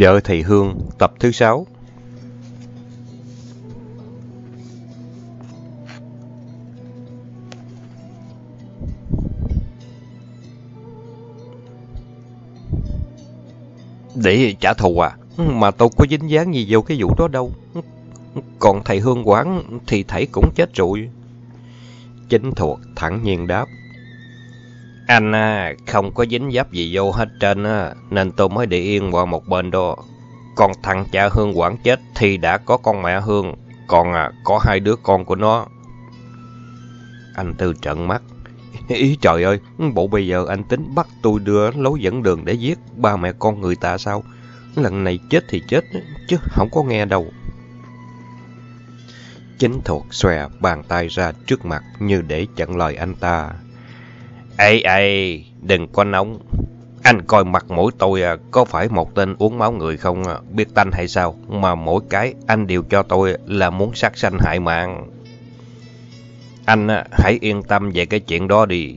Vợ Thầy Hương, tập thứ 6 Để trả thù à? Mà tôi có dính dáng gì vô cái vụ đó đâu. Còn thầy Hương Quán thì thầy cũng chết rồi. Chính thuộc thẳng nhiên đáp. Anh à, không có dính dấp gì vô hết trên á, nên tôi mới để yên qua một bên đó. Còn thằng cha Hương Quảng chết thì đã có con mẹ Hương, còn à, có hai đứa con của nó. Anh Tư trận mắt. Ý trời ơi, bộ bây giờ anh tính bắt tôi đưa lối dẫn đường để giết ba mẹ con người ta sao? Lần này chết thì chết, chứ không có nghe đâu. Chính thuộc xòe bàn tay ra trước mặt như để chặn lời anh ta. Ê ê, đừng có nóng. Anh coi mặt mũi tôi à, có phải một tên uống máu người không à? biết tanh hay sao? Mà mỗi cái anh đều cho tôi là muốn sát sanh hại mạng. Anh à, hãy yên tâm về cái chuyện đó đi.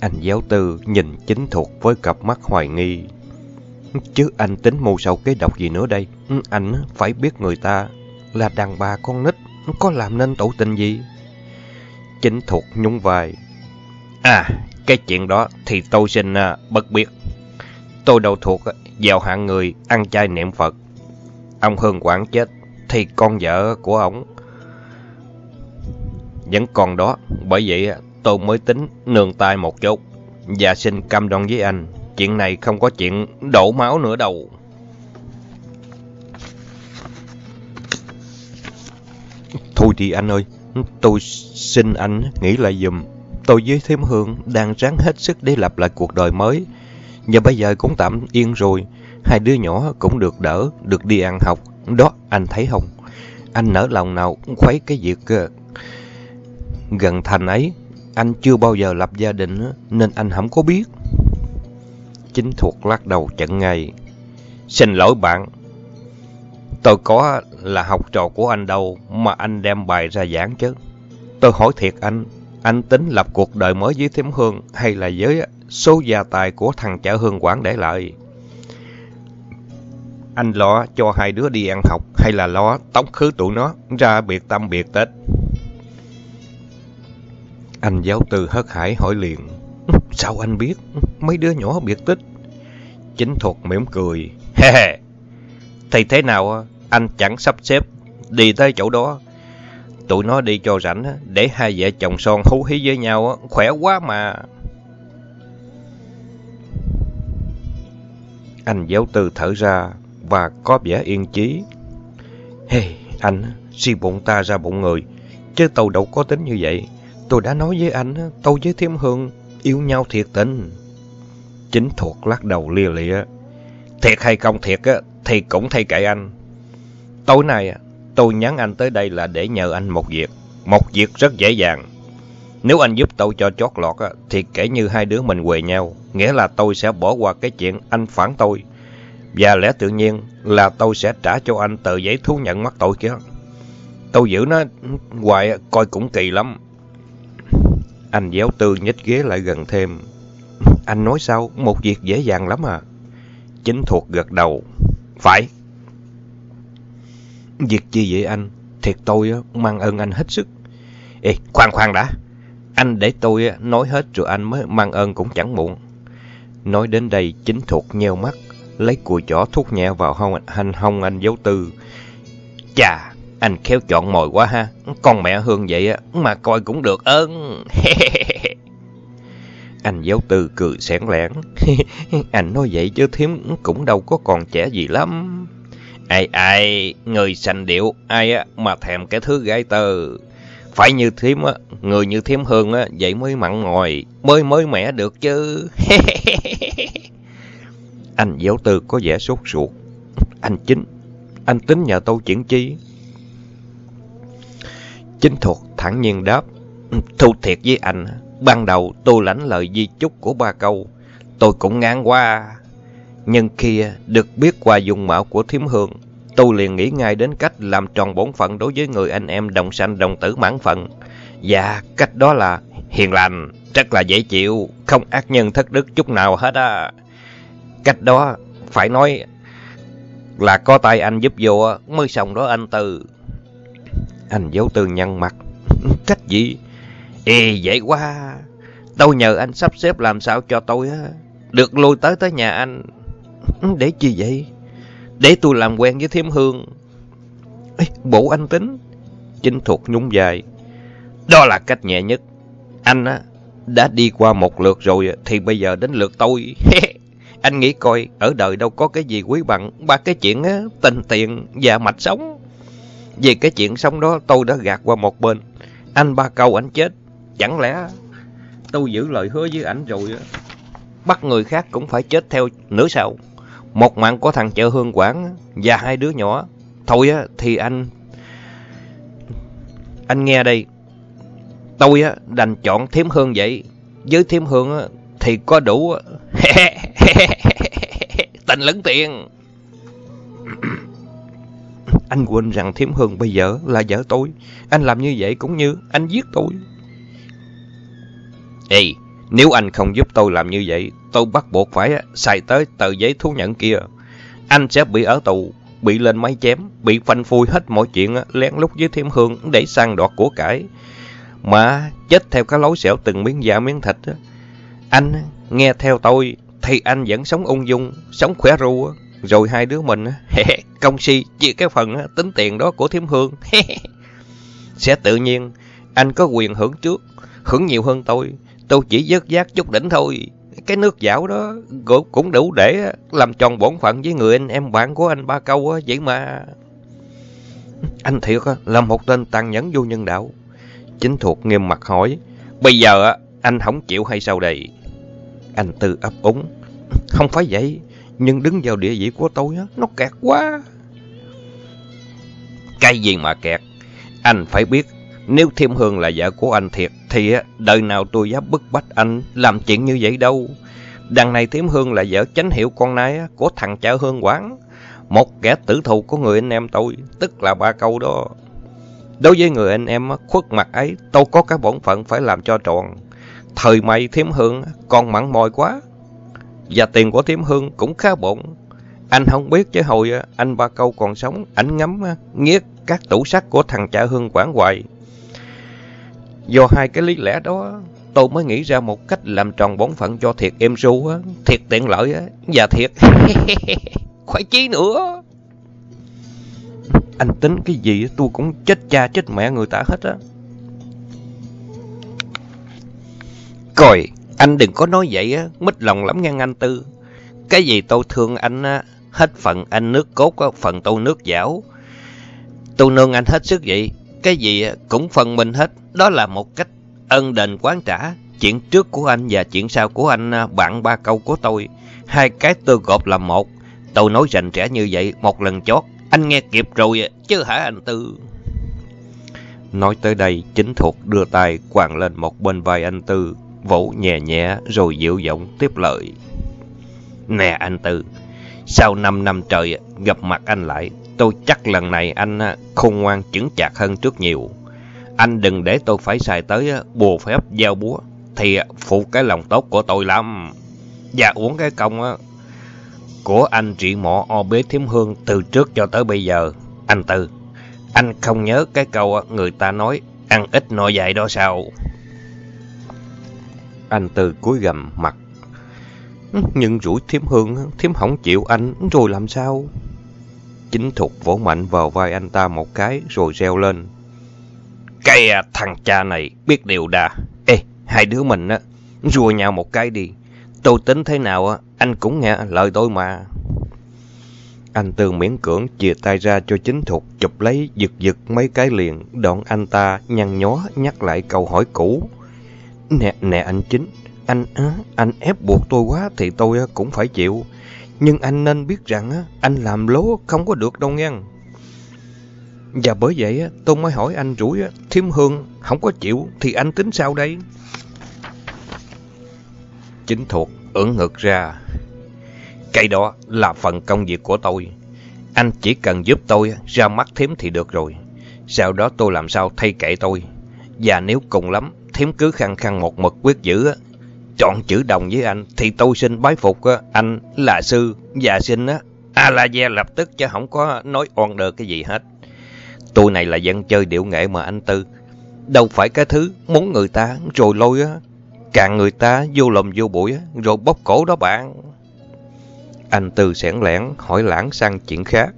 Anh giáo tư nhìn chính thuộc với cặp mắt hoài nghi. Chứ anh tính mưu sầu cái độc gì nữa đây? Ừ, anh phải biết người ta là đàn bà con nít, có làm nên tổ tình gì? Chính thuộc nhún vai. À, cái chuyện đó thì tôi xin uh, bất biết. Tôi đâu thuộc vào hạng người ăn chay niệm Phật. Ông Hương Quảng chết thì con vợ của ông vẫn còn đó. Bởi vậy à, tôi mới tính nương tay một chút và xin cam đoan với anh. Chuyện này không có chuyện đổ máu nữa đâu. Thôi đi anh ơi, tôi xin anh nghĩ lại dùm. Tôi với Thiêm Hương đang ráng hết sức để lập lại cuộc đời mới. Và bây giờ cũng tạm yên rồi. Hai đứa nhỏ cũng được đỡ, được đi ăn học. Đó, anh thấy không? Anh nỡ lòng nào khuấy cái việc ờ, gần thành ấy. Anh chưa bao giờ lập gia đình nên anh không có biết. Chính thuộc lắc đầu chận ngay. Xin lỗi bạn. Tôi có là học trò của anh đâu mà anh đem bài ra giảng chứ. Tôi hỏi thiệt anh, anh tính lập cuộc đời mới với Thiểm Hương hay là với số gia tài của thằng chợ Hương Quản để lại? Anh lo cho hai đứa đi ăn học hay là lo tống khứ tụi nó ra biệt tâm biệt tết? Anh giáo từ hớt hải hỏi liền. Sao anh biết? Mấy đứa nhỏ biệt tích. Chính thuật mỉm cười. He he. Thì thế nào, anh chẳng sắp xếp đi tới chỗ đó Tụi nó đi cho rảnh để hai vợ chồng son hú hí với nhau khỏe quá mà. Anh giáo tư thở ra và có vẻ yên chí. Hey, anh, si bụng ta ra bụng người, chứ tôi đâu có tính như vậy. Tôi đã nói với anh, tôi với Thiêm Hương yêu nhau thiệt tình. Chính thuộc lắc đầu lia lịa. Thiệt hay không thiệt thì cũng thay kệ anh. Tối nay Tôi nhắn anh tới đây là để nhờ anh một việc. Một việc rất dễ dàng. Nếu anh giúp tôi cho chót lọt thì kể như hai đứa mình quề nhau. Nghĩa là tôi sẽ bỏ qua cái chuyện anh phản tôi. Và lẽ tự nhiên là tôi sẽ trả cho anh tờ giấy thú nhận mắc tội kia. Tôi giữ nó hoài coi cũng kỳ lắm. Anh giáo tư nhích ghế lại gần thêm. Anh nói sao? Một việc dễ dàng lắm à. Chính thuộc gật đầu. Phải. Việc gì vậy anh? Thiệt tôi mang ơn anh hết sức. Ê, khoan khoan đã. Anh để tôi nói hết rồi anh mới mang ơn cũng chẳng muộn. Nói đến đây chính thuộc nheo mắt, lấy cùi chỏ thuốc nhẹ vào hông anh hông anh dấu tư. Chà, anh khéo chọn mồi quá ha. Con mẹ Hương vậy á, mà coi cũng được ơn. anh dấu tư cười sẻn lẻn. anh nói vậy chứ thím cũng đâu có còn trẻ gì lắm. Ai ai, người sành điệu, ai á mà thèm cái thứ gái tơ. Phải như thím á, người như thím hương á, vậy mới mặn ngồi, mới mới mẻ được chứ. anh giáo tư có vẻ sốt ruột. Anh chính, anh tính nhờ tôi chuyển chi. Chính thuộc thẳng nhiên đáp. Thu thiệt với anh, ban đầu tôi lãnh lời di chúc của ba câu. Tôi cũng ngán qua. Nhưng khi à, được biết qua dùng mạo của thiếm hương, tôi liền nghĩ ngay đến cách làm tròn bổn phận đối với người anh em đồng sanh đồng tử mãn phận. Và cách đó là hiền lành, rất là dễ chịu, không ác nhân thất đức chút nào hết á. Cách đó phải nói Là có tay anh giúp vô mới xong đó anh Tư. Anh giấu tư nhăn mặt. Cách gì? Ê, dễ quá. Tôi nhờ anh sắp xếp làm sao cho tôi á được lui tới tới nhà anh. Ừ, để chi vậy? Để tôi làm quen với thiếm hương. Ê, bộ anh tính. Chính thuộc nhung dài. Đó là cách nhẹ nhất. Anh á, đã đi qua một lượt rồi thì bây giờ đến lượt tôi. anh nghĩ coi, ở đời đâu có cái gì quý bằng ba cái chuyện á, tình tiền và mạch sống. Vì cái chuyện sống đó tôi đã gạt qua một bên. Anh ba câu anh chết. Chẳng lẽ tôi giữ lời hứa với ảnh rồi á. Bắt người khác cũng phải chết theo nữa sao? Một mạng của thằng chợ Hương Quảng và hai đứa nhỏ. Thôi á, thì anh... Anh nghe đây. Tôi á, đành chọn thiếm hương vậy. Với thiếm hương á, thì có đủ... Tình lẫn tiền. anh quên rằng thiếm hương bây giờ là vợ tôi. Anh làm như vậy cũng như anh giết tôi. Ê, nếu anh không giúp tôi làm như vậy, tôi bắt buộc phải xài tới tờ giấy thú nhận kia. Anh sẽ bị ở tù, bị lên máy chém, bị phanh phui hết mọi chuyện lén lút với thêm hương để sang đoạt của cải. Mà chết theo cái lối xẻo từng miếng da miếng thịt. Anh nghe theo tôi thì anh vẫn sống ung dung, sống khỏe ru. Rồi hai đứa mình công si chia cái phần tính tiền đó của thiêm hương. sẽ tự nhiên anh có quyền hưởng trước, hưởng nhiều hơn tôi. Tôi chỉ dớt giác chút đỉnh thôi. Cái nước dạo đó cũng đủ để làm tròn bổn phận với người anh em bạn của anh ba câu vậy mà. Anh thiệt là một tên tàn nhẫn vô nhân đạo. Chính thuộc nghiêm mặt hỏi. Bây giờ anh không chịu hay sao đây? Anh Tư ấp úng. Không phải vậy. Nhưng đứng vào địa vị của tôi nó kẹt quá. Cái gì mà kẹt? Anh phải biết nếu Thiêm Hương là vợ của anh thiệt, thì đời nào tôi dám bức bách anh làm chuyện như vậy đâu. Đằng này Thiêm Hương là vợ chánh hiệu con nai của thằng cha Hương Quán. Một kẻ tử thù của người anh em tôi, tức là ba câu đó. Đối với người anh em khuất mặt ấy, tôi có cái bổn phận phải làm cho tròn. Thời mày Thiêm Hương còn mặn mòi quá. Và tiền của Thiêm Hương cũng khá bổn. Anh không biết chứ hồi anh ba câu còn sống, anh ngắm nghiết các tủ sắt của thằng cha Hương Quảng hoài. Do hai cái lý lẽ đó, tôi mới nghĩ ra một cách làm tròn bổn phận cho thiệt em ru, thiệt tiện lợi và thiệt khoái chí nữa. Anh tính cái gì tôi cũng chết cha chết mẹ người ta hết á. Coi, anh đừng có nói vậy á, mít lòng lắm ngang anh Tư. Cái gì tôi thương anh á, hết phần anh nước cốt, phần tôi nước dảo. Tôi nương anh hết sức vậy, cái gì cũng phần mình hết. Đó là một cách ân đền quán trả. Chuyện trước của anh và chuyện sau của anh à, bạn ba câu của tôi. Hai cái tôi gộp là một. Tôi nói rành rẽ như vậy một lần chót. Anh nghe kịp rồi à, chứ hả anh Tư? Nói tới đây, chính thuộc đưa tay quàng lên một bên vai anh Tư, vỗ nhẹ nhẹ rồi dịu giọng tiếp lời. Nè anh Tư, sau 5 năm trời gặp mặt anh lại, tôi chắc lần này anh à, khôn ngoan chứng chạc hơn trước nhiều. Anh đừng để tôi phải xài tới à, bùa phép giao búa, thì à, phụ cái lòng tốt của tôi lắm. Và uống cái công của anh trị mọ o bế thiếm hương từ trước cho tới bây giờ. Anh Tư, anh không nhớ cái câu người ta nói ăn ít no dạy đó sao? Anh Tư cúi gầm mặt. Nhưng rủi thiếm hương, thiếm không chịu anh, rồi làm sao? Chính thục vỗ mạnh vào vai anh ta một cái rồi reo lên. Cái à, thằng cha này biết điều đà. Ê, hai đứa mình á, rùa nhau một cái đi. Tôi tính thế nào á, anh cũng nghe lời tôi mà. Anh Tương miễn cưỡng chìa tay ra cho chính thục chụp lấy giật giật mấy cái liền. Đoạn anh ta nhăn nhó nhắc lại câu hỏi cũ. Nè, nè anh chính, anh anh ép buộc tôi quá thì tôi cũng phải chịu. Nhưng anh nên biết rằng anh làm lố không có được đâu nghe. Và bởi vậy tôi mới hỏi anh rủi Thiêm Hương không có chịu thì anh tính sao đây? Chính thuộc ưỡn ngực ra. Cái đó là phần công việc của tôi. Anh chỉ cần giúp tôi ra mắt thím thì được rồi. Sau đó tôi làm sao thay kệ tôi. Và nếu cùng lắm, thím cứ khăng khăng một mực quyết giữ, chọn chữ đồng với anh, thì tôi xin bái phục anh là sư và xin À la ve lập tức chứ không có nói oan đờ cái gì hết. Tôi này là dân chơi điệu nghệ mà anh Tư. Đâu phải cái thứ muốn người ta rồi lôi á. Càng người ta vô lầm vô bụi á, rồi bóp cổ đó bạn. Anh Tư sẻn lẻn hỏi lãng sang chuyện khác.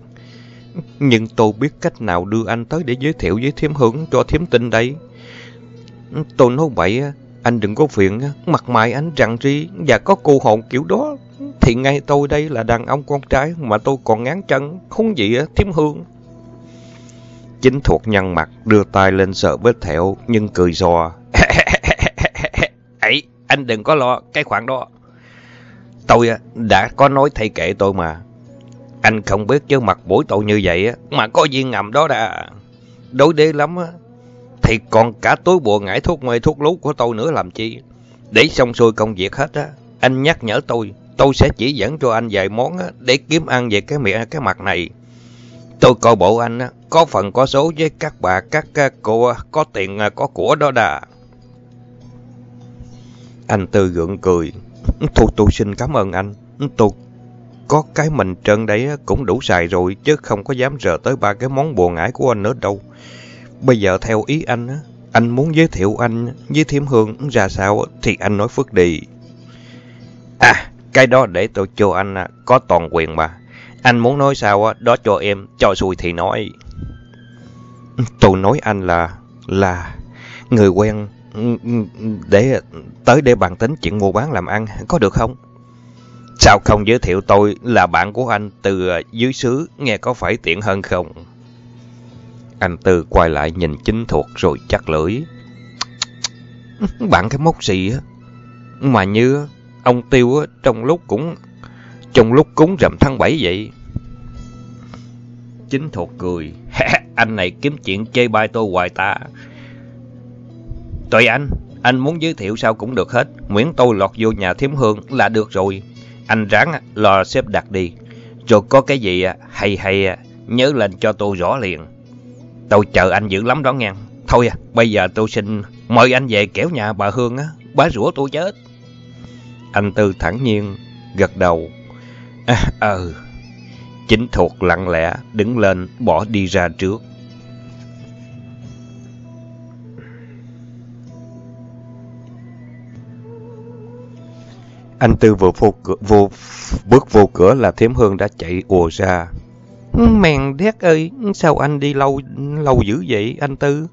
Nhưng tôi biết cách nào đưa anh tới để giới thiệu với thiếm hưởng cho thiếm Tinh đây. Tôi nói vậy, anh đừng có phiền, mặt mày anh rặng ri và có cô hồn kiểu đó. Thì ngay tôi đây là đàn ông con trai mà tôi còn ngán chân, không gì á, thiếm hương. Chính thuộc nhăn mặt, đưa tay lên sợ vết thẹo, nhưng cười giò. Ấy, anh đừng có lo cái khoản đó. Tôi đã có nói thay kệ tôi mà. Anh không biết chứ mặt mũi tôi như vậy mà có viên ngầm đó đã. Đối đế lắm á. Thì còn cả túi bùa ngải thuốc mê thuốc lú của tôi nữa làm chi. Để xong xuôi công việc hết á. Anh nhắc nhở tôi. Tôi sẽ chỉ dẫn cho anh vài món á, để kiếm ăn về cái miệng cái mặt này. Tôi coi bộ anh á, có phần có số với các bà, các cô có tiền à, có của đó đà. Anh Tư gượng cười. Thôi tôi xin cảm ơn anh. Tôi có cái mình trơn đấy cũng đủ xài rồi chứ không có dám rờ tới ba cái món bùa ngải của anh nữa đâu. Bây giờ theo ý anh, anh muốn giới thiệu anh với Thiểm Hương ra sao thì anh nói phước đi. À, cái đó để tôi cho anh có toàn quyền mà. Anh muốn nói sao đó cho em, cho xui thì nói. Tôi nói anh là, là người quen để tới để bàn tính chuyện mua bán làm ăn, có được không? Sao không giới thiệu tôi là bạn của anh từ dưới xứ, nghe có phải tiện hơn không? Anh Tư quay lại nhìn chính thuộc rồi chắc lưỡi. Bạn cái mốc gì á? Mà như ông Tiêu á, trong lúc cũng trong lúc cúng rằm tháng 7 vậy. Chính thuộc cười. anh này kiếm chuyện chê bai tôi hoài ta. Tùy anh, anh muốn giới thiệu sao cũng được hết. Miễn tôi lọt vô nhà thiếm hương là được rồi. Anh ráng lo xếp đặt đi. Rồi có cái gì hay hay nhớ lên cho tôi rõ liền. Tôi chờ anh dữ lắm đó nghe. Thôi à, bây giờ tôi xin mời anh về kéo nhà bà Hương á. Bá rủa tôi chết. Anh Tư thẳng nhiên, gật đầu. À, ờ, chính thuộc lặng lẽ, đứng lên, bỏ đi ra trước. Anh Tư vừa vô cửa, vô, bước vô cửa là Thiếm Hương đã chạy ùa ra. Mèn đét ơi, sao anh đi lâu lâu dữ vậy anh Tư?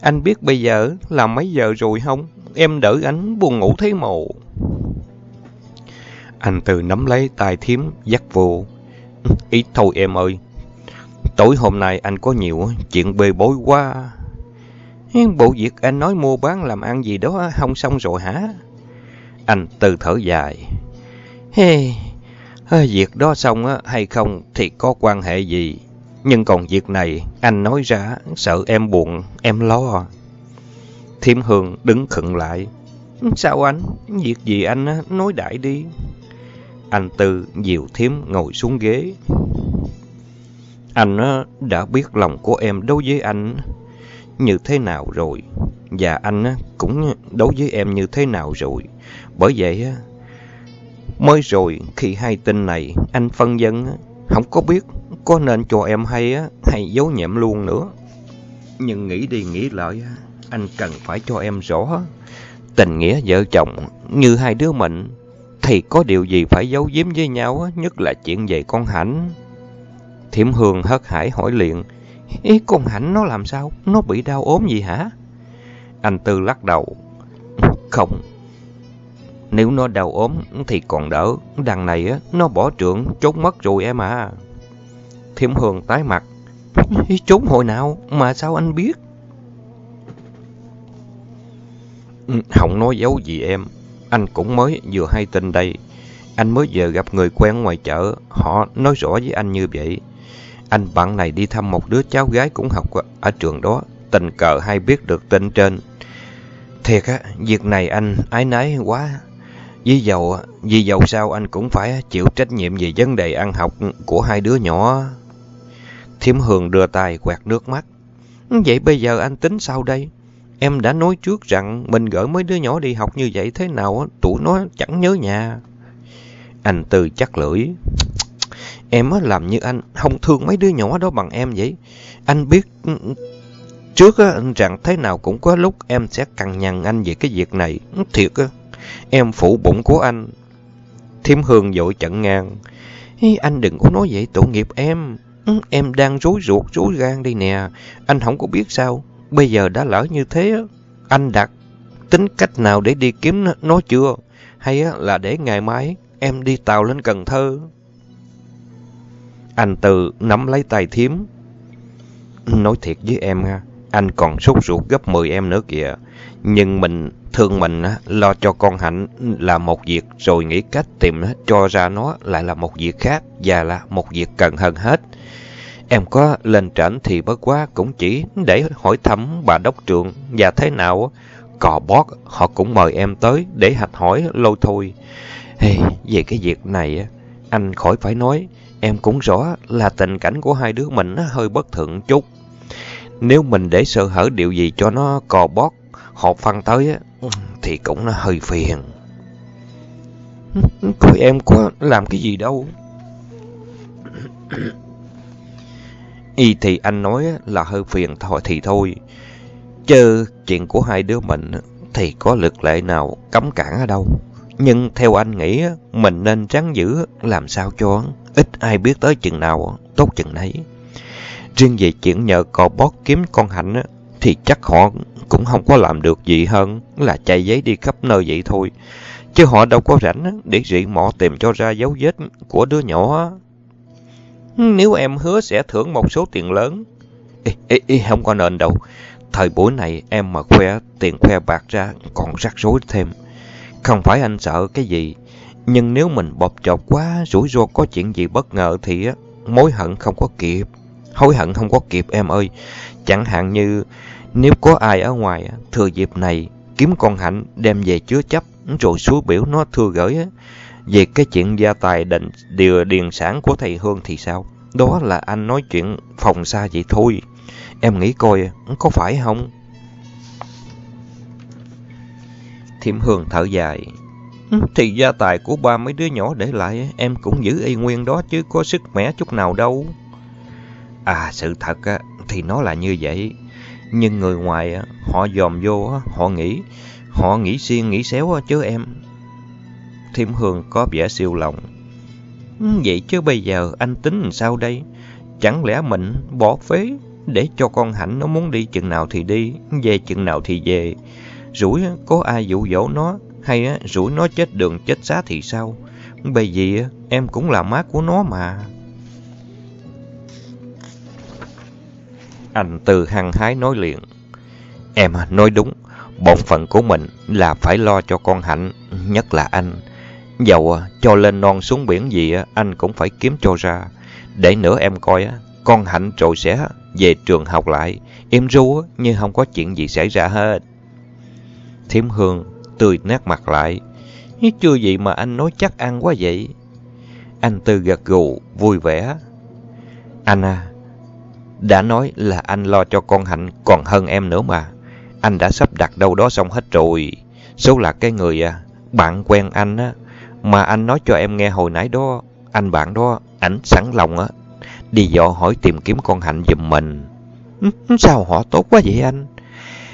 Anh biết bây giờ là mấy giờ rồi không? Em đợi anh buồn ngủ thấy mồ. Anh Tư nắm lấy tay Thiếm dắt vô. Ít thôi em ơi. Tối hôm nay anh có nhiều chuyện bê bối quá. Bộ việc anh nói mua bán làm ăn gì đó không xong rồi hả? Anh Tư thở dài. Hey, việc đó xong hay không thì có quan hệ gì. Nhưng còn việc này, anh nói ra, sợ em buồn, em lo. Thiêm Hương đứng khựng lại. Sao anh? Việc gì anh nói đại đi. Anh Tư dìu Thiêm ngồi xuống ghế. Anh đã biết lòng của em đối với anh như thế nào rồi. Và anh cũng đối với em như thế nào rồi. Bởi vậy, mới rồi khi hai tin này anh phân dân, không có biết có nên cho em hay hay giấu nhẹm luôn nữa. Nhưng nghĩ đi nghĩ lại, anh cần phải cho em rõ. Tình nghĩa vợ chồng như hai đứa mình, thì có điều gì phải giấu giếm với nhau, nhất là chuyện về con Hạnh. Thiểm Hương hất hải hỏi liền, Ý con Hạnh nó làm sao? Nó bị đau ốm gì hả? Anh Tư lắc đầu. Không. Nếu nó đau ốm thì còn đỡ. Đằng này á nó bỏ trưởng, trốn mất rồi em à. Thiểm Hương tái mặt. Trốn hồi nào mà sao anh biết? Ừ, không nói giấu gì em. Anh cũng mới vừa hay tin đây. Anh mới vừa gặp người quen ngoài chợ. Họ nói rõ với anh như vậy. Anh bạn này đi thăm một đứa cháu gái cũng học ở trường đó. Tình cờ hay biết được tin trên. Thiệt á, việc này anh ái nái quá. Vì dầu, vì dầu sao anh cũng phải chịu trách nhiệm về vấn đề ăn học của hai đứa nhỏ. Thiểm Hường đưa tay quẹt nước mắt. Vậy bây giờ anh tính sao đây? Em đã nói trước rằng mình gửi mấy đứa nhỏ đi học như vậy thế nào, tụi nó chẳng nhớ nhà. Anh Tư chắc lưỡi. Em á làm như anh không thương mấy đứa nhỏ đó bằng em vậy. Anh biết ừ, trước rằng thế nào cũng có lúc em sẽ cằn nhằn anh về cái việc này. Thiệt á, em phụ bụng của anh. Thiêm Hương dội chặn ngang. Anh đừng có nói vậy tội nghiệp em. Ừ, em đang rối ruột, rối gan đây nè. Anh không có biết sao. Bây giờ đã lỡ như thế, anh đặt tính cách nào để đi kiếm nó chưa? Hay là để ngày mai em đi tàu lên Cần Thơ? Anh Từ nắm lấy tay thiếm. Nói thiệt với em ha, anh còn sốt ruột gấp 10 em nữa kìa. Nhưng mình thương mình lo cho con Hạnh là một việc rồi nghĩ cách tìm cho ra nó lại là một việc khác và là một việc cần hơn hết. Em có lên trển thì bất quá cũng chỉ để hỏi thăm bà đốc trưởng và thế nào cò bót họ cũng mời em tới để hạch hỏi lâu thôi. Hey, về cái việc này anh khỏi phải nói, em cũng rõ là tình cảnh của hai đứa mình hơi bất thượng chút. Nếu mình để sợ hở điều gì cho nó cò bót họ phân tới thì cũng hơi phiền. Coi em có làm cái gì đâu. Y thì anh nói là hơi phiền thôi thì thôi. Chứ chuyện của hai đứa mình thì có lực lệ nào cấm cản ở đâu. Nhưng theo anh nghĩ, mình nên trắng giữ làm sao cho ít ai biết tới chừng nào tốt chừng nấy. Riêng về chuyện nhờ cò bót kiếm con hạnh thì chắc họ cũng không có làm được gì hơn là chạy giấy đi khắp nơi vậy thôi. Chứ họ đâu có rảnh để rị mọ tìm cho ra dấu vết của đứa nhỏ. Nếu em hứa sẽ thưởng một số tiền lớn. Ê, ê, ê, không có nên đâu. Thời buổi này em mà khoe tiền khoe bạc ra còn rắc rối thêm. Không phải anh sợ cái gì. Nhưng nếu mình bọc chọc quá, rủi ro có chuyện gì bất ngờ thì mối hận không có kịp. Hối hận không có kịp em ơi. Chẳng hạn như nếu có ai ở ngoài thừa dịp này kiếm con hạnh đem về chứa chấp rồi xuống biểu nó thưa gửi về cái chuyện gia tài định điều điền sản của thầy Hương thì sao? Đó là anh nói chuyện phòng xa vậy thôi. Em nghĩ coi, có phải không? Thiểm Hương thở dài. Ừ, thì gia tài của ba mấy đứa nhỏ để lại, em cũng giữ y nguyên đó chứ có sức mẻ chút nào đâu. À, sự thật á thì nó là như vậy. Nhưng người ngoài họ dòm vô, họ nghĩ, họ nghĩ xiên nghĩ xéo chứ em. Thiểm Hương có vẻ siêu lòng. Ừ, vậy chứ bây giờ anh tính làm sao đây? Chẳng lẽ mình bỏ phế để cho con Hạnh nó muốn đi chừng nào thì đi, về chừng nào thì về. Rủi có ai dụ dỗ nó, hay rủi nó chết đường chết xá thì sao? Bởi vì em cũng là má của nó mà. Anh từ hăng hái nói liền. Em nói đúng, bổn phận của mình là phải lo cho con Hạnh, nhất là anh. Dầu à, cho lên non xuống biển gì à, anh cũng phải kiếm cho ra. Để nữa em coi à, con Hạnh rồi sẽ về trường học lại, em ru như không có chuyện gì xảy ra hết. Thiếm Hương tươi nét mặt lại. Chưa gì mà anh nói chắc ăn quá vậy. Anh Tư gật gù, vui vẻ. Anh à, đã nói là anh lo cho con Hạnh còn hơn em nữa mà. Anh đã sắp đặt đâu đó xong hết rồi. Số là cái người à, bạn quen anh á, mà anh nói cho em nghe hồi nãy đó, anh bạn đó, ảnh sẵn lòng á, đi dò hỏi tìm kiếm con Hạnh giùm mình. Sao họ tốt quá vậy anh?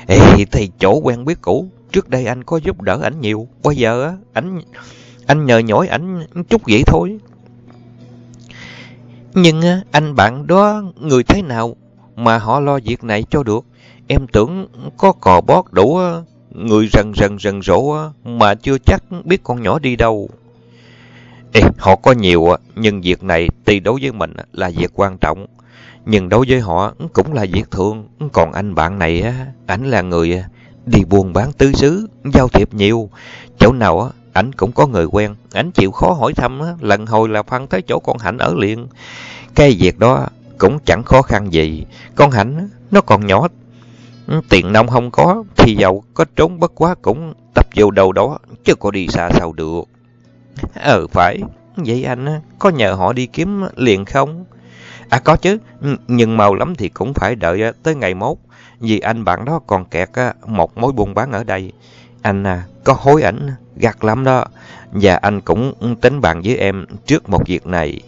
Ê, thì chỗ quen biết cũ, trước đây anh có giúp đỡ ảnh nhiều, bây giờ á, ảnh anh nhờ nhỏi ảnh chút vậy thôi. Nhưng anh bạn đó người thế nào mà họ lo việc này cho được? Em tưởng có cò bót đủ người rần rần rần rỗ mà chưa chắc biết con nhỏ đi đâu. Ê, họ có nhiều nhưng việc này tuy đối với mình là việc quan trọng, nhưng đối với họ cũng là việc thường. Còn anh bạn này, ảnh là người à, đi buôn bán tứ xứ, giao thiệp nhiều. Chỗ nào ảnh cũng có người quen, ảnh chịu khó hỏi thăm, lần hồi là phân tới chỗ con Hạnh ở liền. Cái việc đó cũng chẳng khó khăn gì. Con Hạnh nó còn nhỏ, ừ, tiền nông không có, thì giàu có trốn bất quá cũng tập vô đầu đó, chứ có đi xa sao được. Ờ phải, vậy anh có nhờ họ đi kiếm liền không? À có chứ, ừ, nhưng mau lắm thì cũng phải đợi tới ngày mốt, vì anh bạn đó còn kẹt một mối buôn bán ở đây. Anh à, có hối ảnh, gạt lắm đó, và anh cũng tính bàn với em trước một việc này.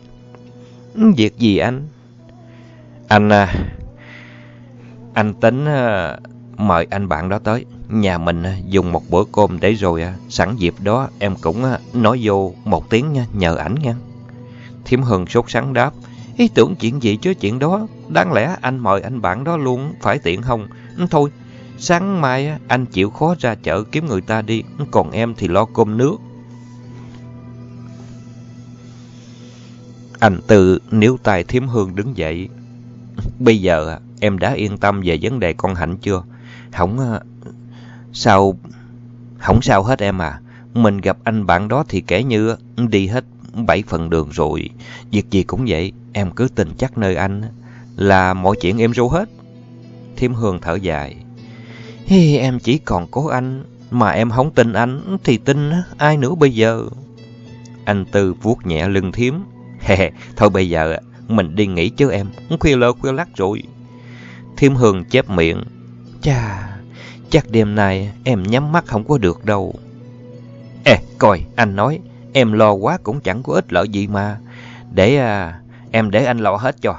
Việc gì anh? Anh à, anh tính à, mời anh bạn đó tới. Nhà mình à, dùng một bữa cơm để rồi sẵn dịp đó em cũng nói vô một tiếng nha, nhờ ảnh nha. Thiểm Hưng sốt sắng đáp. Ý tưởng chuyện gì chứ chuyện đó, đáng lẽ anh mời anh bạn đó luôn, phải tiện không? Thôi, sáng mai anh chịu khó ra chợ kiếm người ta đi, còn em thì lo cơm nước. Anh Tư níu tay Thiếm Hương đứng dậy. Bây giờ em đã yên tâm về vấn đề con Hạnh chưa? Không ờ, sao không sao hết em à. Mình gặp anh bạn đó thì kể như đi hết bảy phần đường rồi. Việc gì cũng vậy, em cứ tin chắc nơi anh là mọi chuyện em ru hết. Thiêm Hương thở dài. Hi, em chỉ còn có anh, mà em không tin anh thì tin ai nữa bây giờ? Anh Tư vuốt nhẹ lưng thiếm. Hè, thôi bây giờ mình đi nghỉ chứ em, khuya lơ khuya lắc rồi. thiêm Hương chép miệng. Chà, chắc đêm nay em nhắm mắt không có được đâu. Ê, coi, anh nói, em lo quá cũng chẳng có ích lợi gì mà. Để à, em để anh lo hết cho.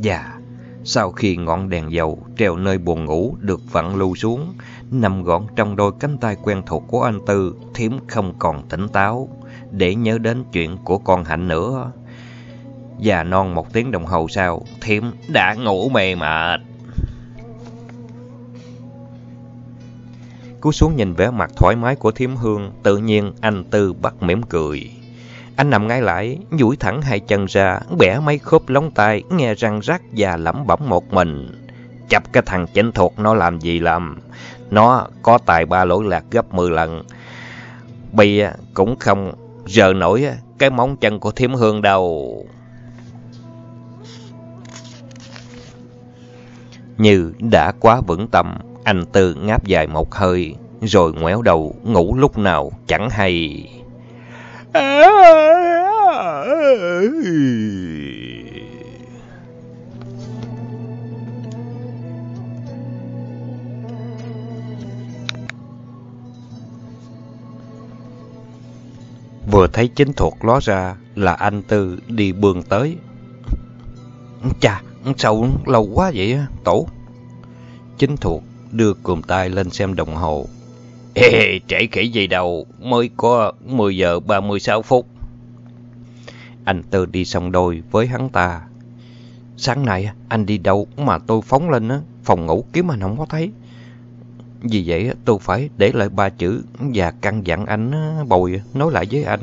Dạ, sau khi ngọn đèn dầu treo nơi buồn ngủ được vặn lưu xuống, nằm gọn trong đôi cánh tay quen thuộc của anh Tư, thiếm không còn tỉnh táo để nhớ đến chuyện của con Hạnh nữa. Già non một tiếng đồng hồ sau, thiếm đã ngủ mê mệt. Cú xuống nhìn vẻ mặt thoải mái của thiếm Hương, tự nhiên anh Tư bắt mỉm cười. Anh nằm ngay lại, duỗi thẳng hai chân ra, bẻ mấy khớp lóng tay, nghe răng rắc và lẩm bẩm một mình. Chập cái thằng chỉnh thuộc nó làm gì làm. Nó có tài ba lỗi lạc gấp 10 lần. Bây à, cũng không giờ nổi à, cái móng chân của thiếm hương đâu. Như đã quá vững tâm, anh Tư ngáp dài một hơi, rồi ngoéo đầu ngủ lúc nào chẳng hay. À! Vừa thấy chính thuộc ló ra là anh Tư đi bươn tới. Chà, sao lâu quá vậy tổ? Chính thuộc đưa cùm tay lên xem đồng hồ. Ê, trễ khỉ gì đâu, mới có 10 giờ 36 phút. Anh Tư đi song đôi với hắn ta. Sáng nay anh đi đâu mà tôi phóng lên á, phòng ngủ kiếm anh không có thấy. Vì vậy tôi phải để lại ba chữ và căn dặn anh bồi nói lại với anh.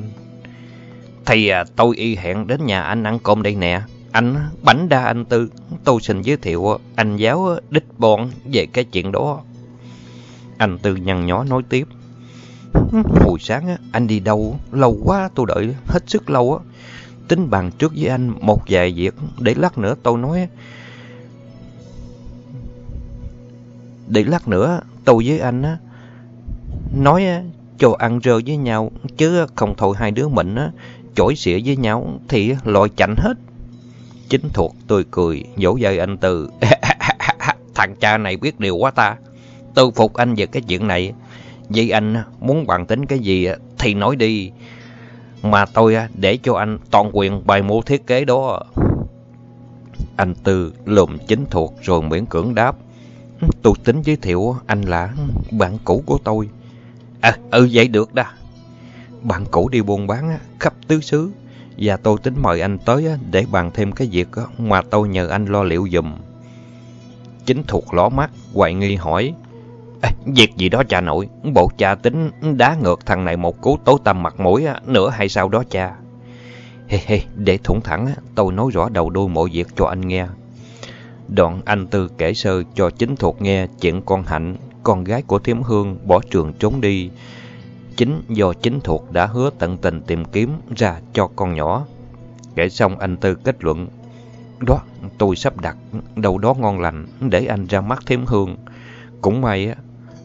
Thì à, tôi y hẹn đến nhà anh ăn cơm đây nè. Anh bánh đa anh Tư, tôi xin giới thiệu anh giáo đích bọn về cái chuyện đó. Anh Tư nhăn nhó nói tiếp. Hồi sáng anh đi đâu, lâu quá tôi đợi hết sức lâu á. Tính bàn trước với anh một vài việc để lát nữa tôi nói. Để lát nữa tôi với anh á, nói cho ăn rơ với nhau, chứ không thôi hai đứa mình á, chổi xỉa với nhau thì lòi chảnh hết. Chính thuộc tôi cười dỗ dời anh Từ. Thằng cha này biết điều quá ta. Tôi phục anh về cái chuyện này. Vậy anh muốn bàn tính cái gì thì nói đi. Mà tôi à, để cho anh toàn quyền bài mưu thiết kế đó. Anh Tư lùm chính thuộc rồi miễn cưỡng đáp. Tôi tính giới thiệu anh là bạn cũ của tôi. À, ừ vậy được đó. Bạn cũ đi buôn bán à, khắp tứ xứ. Và tôi tính mời anh tới à, để bàn thêm cái việc mà tôi nhờ anh lo liệu dùm. Chính thuộc ló mắt, hoài nghi hỏi. Ê, việc gì đó cha nội, bộ cha tính đá ngược thằng này một cú tố tâm mặt mũi nữa hay sao đó cha? Hê hê, để thủng thẳng, tôi nói rõ đầu đuôi mọi việc cho anh nghe. Đoạn anh Tư kể sơ cho chính thuộc nghe chuyện con Hạnh, con gái của Thiếm Hương bỏ trường trốn đi. Chính do chính thuộc đã hứa tận tình tìm kiếm ra cho con nhỏ. Kể xong anh Tư kết luận, đó tôi sắp đặt đâu đó ngon lành để anh ra mắt Thiếm Hương. Cũng may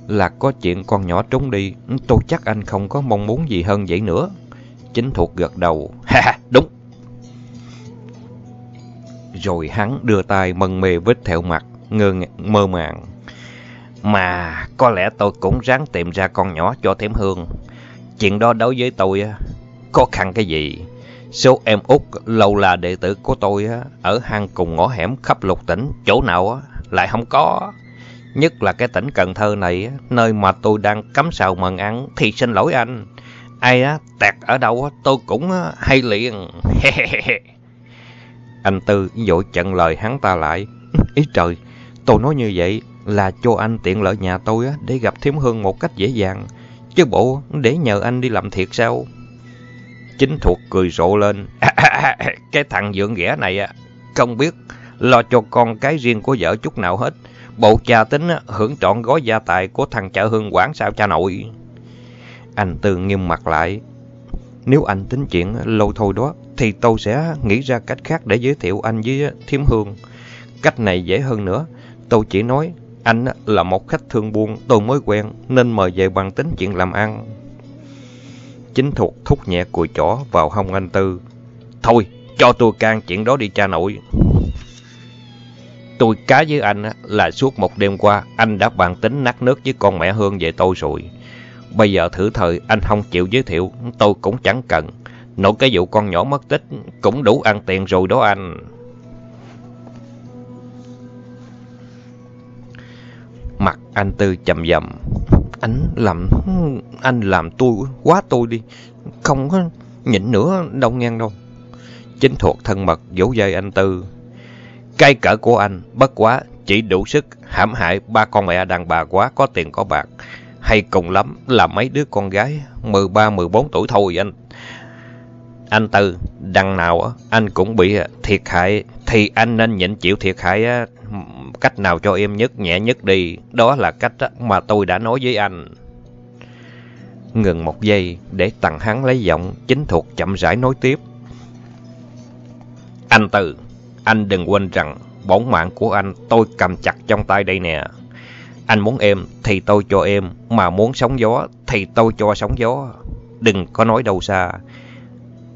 là có chuyện con nhỏ trốn đi, tôi chắc anh không có mong muốn gì hơn vậy nữa. Chính thuộc gật đầu, ha ha, đúng. Rồi hắn đưa tay mân mê vết thẹo mặt, ngơ mơ màng. Mà có lẽ tôi cũng ráng tìm ra con nhỏ cho Thiểm Hương. Chuyện đó đối với tôi có khăn cái gì. Số em út lâu là đệ tử của tôi ở hang cùng ngõ hẻm khắp lục tỉnh, chỗ nào lại không có. Nhất là cái tỉnh Cần Thơ này, nơi mà tôi đang cắm sào mần ăn, thì xin lỗi anh. Ai á, tẹt ở đâu tôi cũng hay liền. anh Tư vội chặn lời hắn ta lại. Ý trời, tôi nói như vậy là cho anh tiện lợi nhà tôi để gặp Thiếm Hương một cách dễ dàng. Chứ bộ để nhờ anh đi làm thiệt sao? Chính thuộc cười rộ lên. cái thằng dượng ghẻ này không biết lo cho con cái riêng của vợ chút nào hết. Bộ cha tính hưởng trọn gói gia tài của thằng chợ Hương Quảng sao cha nội. Anh Tư nghiêm mặt lại. Nếu anh tính chuyện lâu thôi đó, thì tôi sẽ nghĩ ra cách khác để giới thiệu anh với Thiếm Hương. Cách này dễ hơn nữa. Tôi chỉ nói, anh là một khách thương buôn, tôi mới quen, nên mời về bằng tính chuyện làm ăn. Chính thuộc thúc nhẹ cùi chỏ vào hông anh Tư. Thôi, cho tôi can chuyện đó đi cha nội. Tôi cá với anh là suốt một đêm qua, anh đã bàn tính nát nước với con mẹ Hương về tôi rồi. Bây giờ thử thời anh không chịu giới thiệu, tôi cũng chẳng cần. Nội cái vụ con nhỏ mất tích cũng đủ ăn tiền rồi đó anh. Mặt anh Tư chầm dầm. Anh làm anh làm tôi quá tôi đi. Không có nhịn nữa đâu ngang đâu. Chính thuộc thân mật vỗ dây anh Tư. Cây cỡ của anh bất quá chỉ đủ sức hãm hại ba con mẹ đàn bà quá có tiền có bạc. Hay cùng lắm là mấy đứa con gái 13-14 tuổi thôi anh. Anh Tư, đằng nào anh cũng bị thiệt hại thì anh nên nhịn chịu thiệt hại cách nào cho em nhất nhẹ nhất đi. Đó là cách mà tôi đã nói với anh. Ngừng một giây để tặng hắn lấy giọng chính thuộc chậm rãi nói tiếp. Anh Tư, anh đừng quên rằng bổn mạng của anh tôi cầm chặt trong tay đây nè. Anh muốn em thì tôi cho em, mà muốn sóng gió thì tôi cho sóng gió. Đừng có nói đâu xa.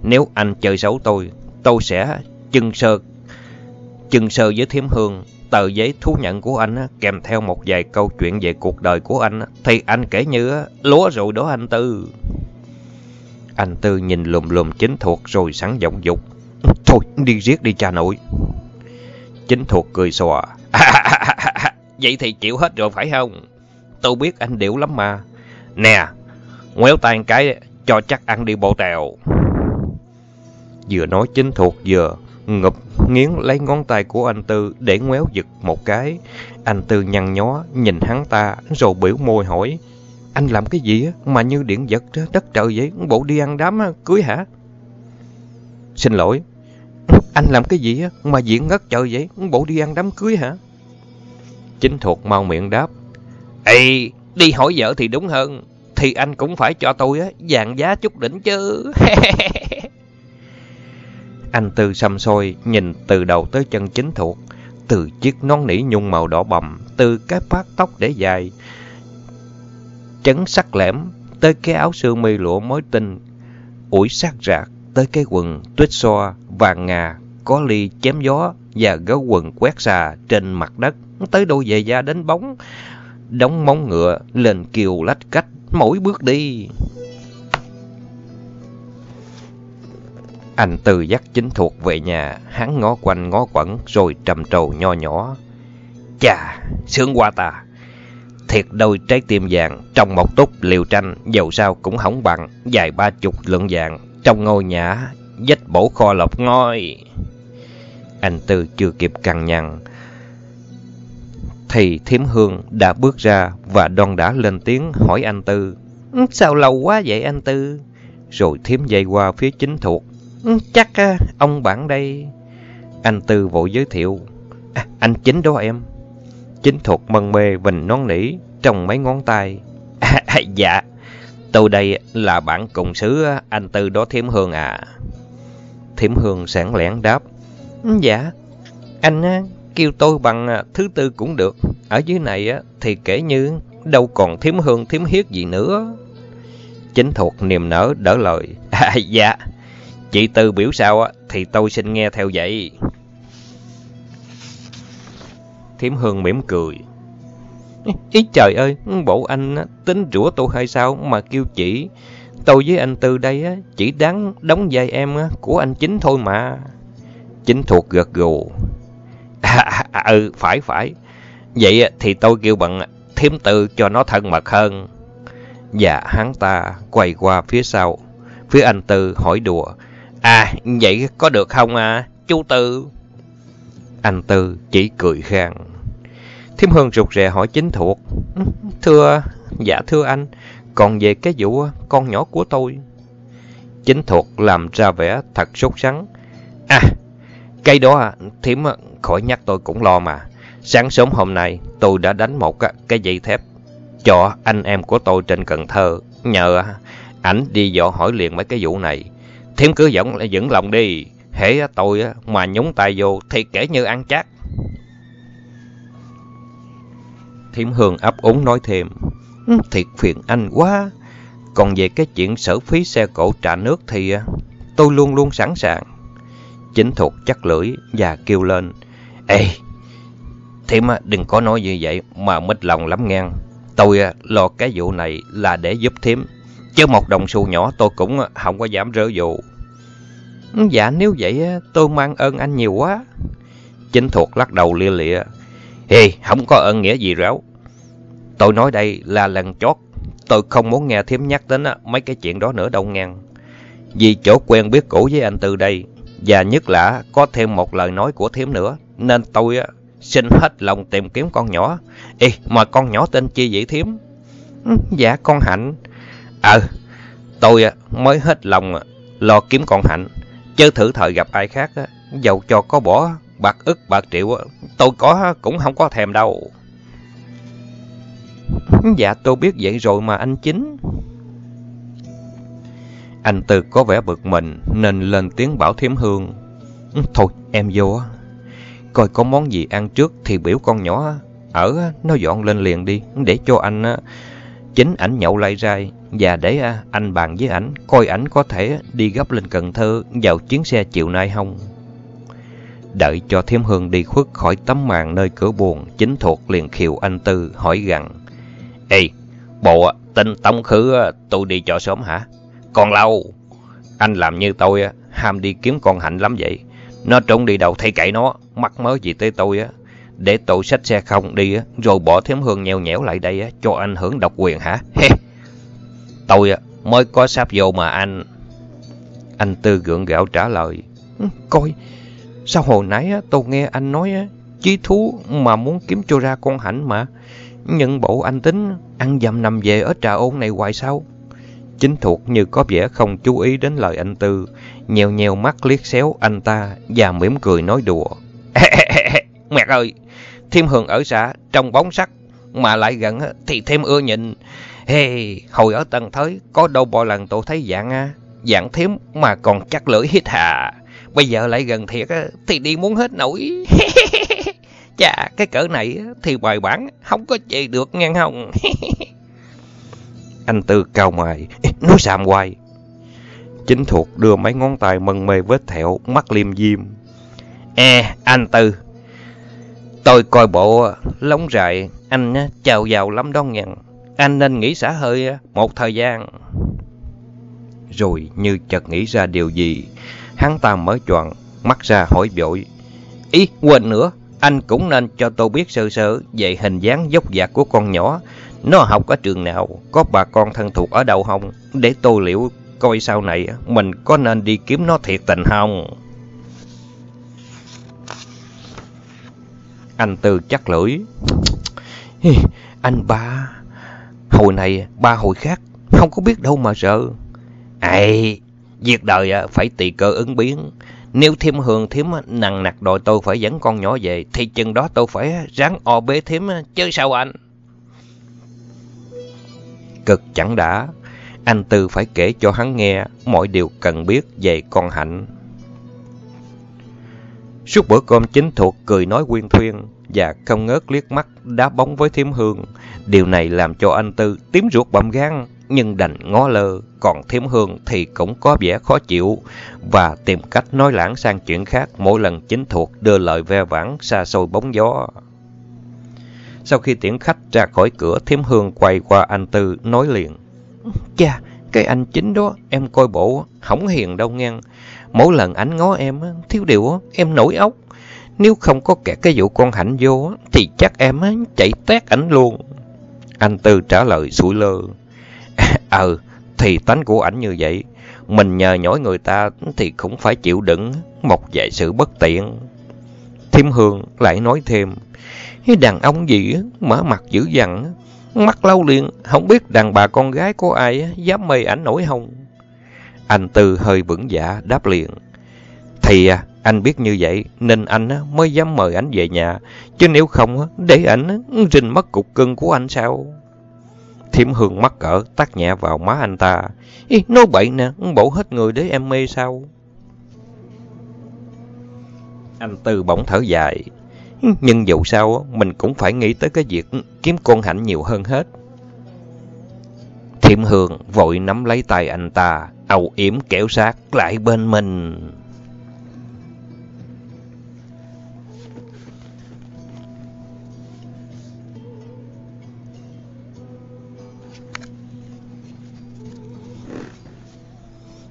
Nếu anh chơi xấu tôi, tôi sẽ chưng sơ chưng sơ với thiếm hương. Tờ giấy thú nhận của anh kèm theo một vài câu chuyện về cuộc đời của anh thì anh kể như lúa rồi đó anh Tư. Anh Tư nhìn lùm lùm chính thuộc rồi sẵn giọng dục. Thôi đi giết đi cha nội. Chính thuộc cười xòa. vậy thì chịu hết rồi phải không? Tôi biết anh điệu lắm mà. Nè, ngoéo tay cái cho chắc ăn đi bộ tèo. Vừa nói chính thuộc vừa ngụp nghiến lấy ngón tay của anh Tư để ngoéo giật một cái. Anh Tư nhăn nhó nhìn hắn ta rồi biểu môi hỏi. Anh làm cái gì mà như điện giật đất trời vậy? Bộ đi ăn đám cưới hả? Xin lỗi. Anh làm cái gì mà diện ngất trời vậy? Bộ đi ăn đám cưới hả? Chính thuộc mau miệng đáp. Ê, đi hỏi vợ thì đúng hơn. Thì anh cũng phải cho tôi á, vàng giá chút đỉnh chứ. anh Tư xăm xôi, nhìn từ đầu tới chân chính thuộc. Từ chiếc nón nỉ nhung màu đỏ bầm, từ cái phát tóc để dài, chấn sắc lẻm, tới cái áo sơ mi lụa mới tinh, ủi sát rạc, tới cái quần tuyết xoa, vàng ngà, có ly chém gió và gấu quần quét xà trên mặt đất, tới đôi giày da đến bóng, đóng móng ngựa lên kiều lách cách mỗi bước đi. Anh từ dắt chính thuộc về nhà, hắn ngó quanh ngó quẩn rồi trầm trầu nho nhỏ. Chà, sướng qua ta! Thiệt đôi trái tim vàng trong một túc liều tranh, dầu sao cũng hỏng bằng, dài ba chục lượng vàng, trong ngôi nhà, dách bổ kho lộc ngôi. Anh Tư chưa kịp cằn nhằn, thì thiếm hương đã bước ra và đon đã lên tiếng hỏi anh Tư. Ừ, sao lâu quá vậy anh Tư? Rồi thiếm dây qua phía chính thuộc. Ừ, chắc à, ông bạn đây. Anh Tư vội giới thiệu. À, anh chính đó em. Chính thuộc mân mê vình nón nỉ trong mấy ngón tay. À, à dạ, tôi đây là bạn cùng xứ anh Tư đó thiếm hương à. Thiếm hương sẵn lẻn đáp. Ừ, dạ, anh kêu tôi bằng à, thứ tư cũng được. Ở dưới này thì kể như đâu còn thiếm hương thiếm hiết gì nữa. Chính thuộc niềm nở đỡ lời. À, dạ, chị Tư biểu sao thì tôi xin nghe theo vậy. Thiếm hương mỉm cười. Ý trời ơi, bộ anh tính rủa tôi hay sao mà kêu chỉ Tôi với anh Tư đây chỉ đáng đóng vai em của anh Chính thôi mà. Chính thuộc gật gù. À, à, ừ, phải phải. Vậy thì tôi kêu bằng thiếm Tư cho nó thân mật hơn. Dạ, hắn ta quay qua phía sau. Phía anh Tư hỏi đùa. À, vậy có được không à, chú Tư? Anh Tư chỉ cười khang. Thiêm Hương rụt rè hỏi chính thuộc. Ừ, thưa, dạ thưa anh, còn về cái vụ con nhỏ của tôi. Chính thuộc làm ra vẻ thật sốt sắng. À, cái đó à, Thiêm khỏi nhắc tôi cũng lo mà. Sáng sớm hôm nay tôi đã đánh một cái dây thép cho anh em của tôi trên Cần Thơ. Nhờ ảnh đi dò hỏi liền mấy cái vụ này. Thiêm cứ dẫn, dẫn lòng đi. Hễ tôi mà nhúng tay vô thì kể như ăn chắc. Thiểm Hương ấp úng nói thêm. Ừ, thiệt phiền anh quá. Còn về cái chuyện sở phí xe cổ trả nước thì à, tôi luôn luôn sẵn sàng. Chính thuộc chắc lưỡi và kêu lên. Ê, Thiểm đừng có nói như vậy mà mít lòng lắm ngang. Tôi à, lo cái vụ này là để giúp Thiểm. Chứ một đồng xu nhỏ tôi cũng không có dám rỡ vụ. Dạ nếu vậy tôi mang ơn anh nhiều quá. Chính thuộc lắc đầu lia lịa. Ê, không có ơn nghĩa gì ráo. Tôi nói đây là lần chót. Tôi không muốn nghe thiếm nhắc đến mấy cái chuyện đó nữa đâu ngang. Vì chỗ quen biết cũ với anh từ đây. Và nhất là có thêm một lời nói của thiếm nữa. Nên tôi xin hết lòng tìm kiếm con nhỏ. Ê, mà con nhỏ tên chi vậy thiếm? Ừ, dạ, con Hạnh. Ờ, tôi mới hết lòng à, lo kiếm con Hạnh. Chứ thử thời gặp ai khác, dầu cho có bỏ bạc ức bạc triệu, tôi có cũng không có thèm đâu. Dạ tôi biết vậy rồi mà anh chính. Anh Tư có vẻ bực mình nên lên tiếng bảo thiếm hương. Thôi em vô Coi có món gì ăn trước thì biểu con nhỏ ở nó dọn lên liền đi để cho anh chính ảnh nhậu lại rai và để anh bàn với ảnh coi ảnh có thể đi gấp lên Cần Thơ vào chuyến xe chiều nay không. Đợi cho Thiếm Hương đi khuất khỏi tấm màn nơi cửa buồn, chính thuộc liền khiều anh Tư hỏi gặn. Ê, bộ tin tông khứ tôi đi cho sớm hả? Còn lâu, anh làm như tôi ham đi kiếm con hạnh lắm vậy. Nó trốn đi đâu thay cậy nó, mắc mớ gì tới tôi á. Để tôi xách xe không đi á, rồi bỏ Thiếm Hương nhèo nhẽo lại đây á, cho anh hưởng độc quyền hả? He. Tôi mới có sắp vô mà anh... Anh Tư gượng gạo trả lời. Ừ, coi, sao hồi nãy tôi nghe anh nói chí thú mà muốn kiếm cho ra con hạnh mà. Nhưng bộ anh tính ăn dầm nằm về ở trà ôn này hoài sao? Chính thuộc như có vẻ không chú ý đến lời anh Tư, nhèo nhèo mắt liếc xéo anh ta và mỉm cười nói đùa. Mẹ ơi, thêm hường ở xã trong bóng sắc mà lại gần thì thêm ưa nhịn. Hey, hồi ở tầng thới có đâu bò lần tôi thấy dạng dạng thím mà còn chắc lưỡi hít hà. Bây giờ lại gần thiệt thì đi muốn hết nổi. Chà, cái cỡ này thì bài bản không có chê được nghe không? Anh Tư cao mày, nói xàm hoài. Chính thuộc đưa mấy ngón tay mân mê vết thẹo, mắt liêm diêm. Ê, anh Tư, tôi coi bộ lóng rại, anh chào giàu lắm đó nhận. Anh nên nghỉ xả hơi một thời gian. Rồi như chợt nghĩ ra điều gì, hắn ta mới choạng mắt ra hỏi vội. Ý, quên nữa, anh cũng nên cho tôi biết sơ sơ về hình dáng dốc dạc của con nhỏ. Nó học ở trường nào, có bà con thân thuộc ở đâu không, để tôi liệu coi sau này mình có nên đi kiếm nó thiệt tình không. Anh Tư chắc lưỡi. Anh ba, hồi này ba hồi khác, không có biết đâu mà sợ. Ê, việc đời à, phải tùy cơ ứng biến. Nếu thêm hường thiếm à, nặng nặc đòi tôi phải dẫn con nhỏ về, thì chừng đó tôi phải ráng o bế thiếm à, chứ sao anh? Cực chẳng đã, anh Tư phải kể cho hắn nghe mọi điều cần biết về con Hạnh. Suốt bữa cơm chính thuộc cười nói quyên thuyên và không ngớt liếc mắt đá bóng với thiếm hương. Điều này làm cho anh Tư tím ruột bầm gan, nhưng đành ngó lơ, còn thiếm hương thì cũng có vẻ khó chịu và tìm cách nói lãng sang chuyện khác mỗi lần chính thuộc đưa lời ve vãn xa xôi bóng gió. Sau khi tiễn khách ra khỏi cửa, thiếm hương quay qua anh Tư nói liền. Chà, Cái anh chính đó, em coi bộ, không hiền đâu nghe. Mỗi lần ảnh ngó em, thiếu điều, em nổi ốc. Nếu không có kẻ cái vụ con hạnh vô, thì chắc em chạy tét ảnh luôn. Anh Tư trả lời sủi lơ. Ờ, thì tánh của ảnh như vậy. Mình nhờ nhỏi người ta thì cũng phải chịu đựng một vài sự bất tiện. Thiêm Hương lại nói thêm. Đàn ông gì mở mặt dữ dằn, mắt lâu liền, không biết đàn bà con gái của ai dám mê ảnh nổi không? Anh Tư hơi vững dạ đáp liền. Thì à, anh biết như vậy nên anh mới dám mời ảnh về nhà, chứ nếu không để ảnh rình mất cục cưng của anh sao? Thiểm Hương mắc cỡ tắt nhẹ vào má anh ta. Ý, nói bậy nè, bổ hết người để em mê sao? Anh Tư bỗng thở dài. Nhưng dù sao, mình cũng phải nghĩ tới cái việc kiếm con hạnh nhiều hơn hết. Thiểm Hương vội nắm lấy tay anh ta, âu yếm kéo sát lại bên mình.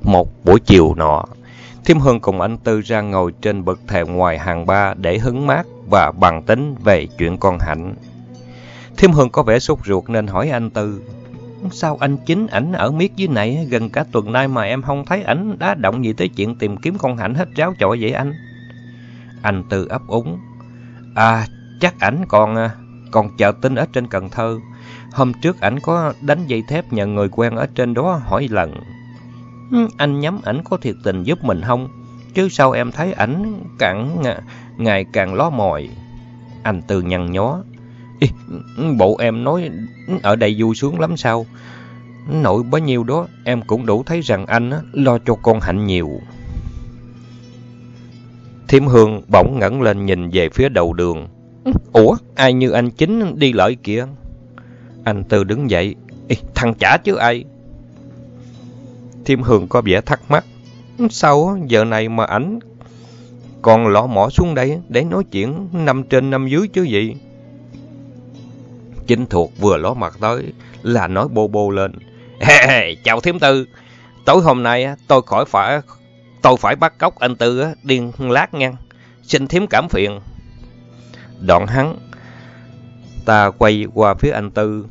Một buổi chiều nọ, Thiêm Hương cùng anh Tư ra ngồi trên bậc thềm ngoài hàng ba để hứng mát và bàn tính về chuyện con Hạnh. Thiêm Hương có vẻ sốt ruột nên hỏi anh Tư. Sao anh chính ảnh ở miết dưới này gần cả tuần nay mà em không thấy ảnh đã động gì tới chuyện tìm kiếm con Hạnh hết ráo chọi vậy anh? Anh Tư ấp úng. À, chắc ảnh còn à, còn chờ tin ở trên Cần Thơ. Hôm trước ảnh có đánh dây thép nhờ người quen ở trên đó hỏi lần. Anh nhắm ảnh có thiệt tình giúp mình không? Chứ sao em thấy ảnh càng ngày càng ló mồi. Anh Tư nhăn nhó. Ý, bộ em nói ở đây vui sướng lắm sao? Nội bấy nhiêu đó em cũng đủ thấy rằng anh lo cho con Hạnh nhiều. Thiểm Hương bỗng ngẩng lên nhìn về phía đầu đường. Ủa, ai như anh chính đi lợi kìa? Anh Tư đứng dậy. Ê, thằng chả chứ ai? Thiêm Hương có vẻ thắc mắc. Sao giờ này mà ảnh còn lọ mỏ xuống đây để nói chuyện năm trên năm dưới chứ gì? Chính thuộc vừa ló mặt tới là nói bô bô lên. Hey, hey, chào Thiêm Tư. Tối hôm nay tôi khỏi phải tôi phải bắt cóc anh Tư điên lát nha. Xin Thiếm cảm phiền. Đoạn hắn ta quay qua phía anh Tư.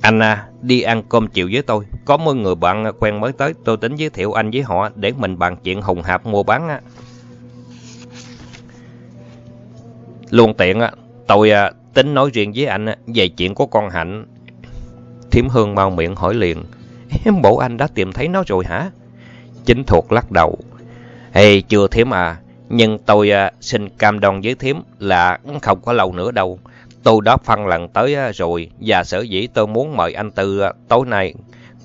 Anh à, đi ăn cơm chiều với tôi. Có mấy người bạn quen mới tới, tôi tính giới thiệu anh với họ để mình bàn chuyện hùng hạp mua bán. Á. Luôn tiện, á, tôi à, tính nói riêng với anh về chuyện của con Hạnh. Thiểm Hương mau miệng hỏi liền. Em bộ anh đã tìm thấy nó rồi hả? Chính thuộc lắc đầu. Ê, chưa Thiểm à. Nhưng tôi à, xin cam đoan với Thiểm là không có lâu nữa đâu. Tôi đã phân lần tới à, rồi và sở dĩ tôi muốn mời anh Tư à, tối nay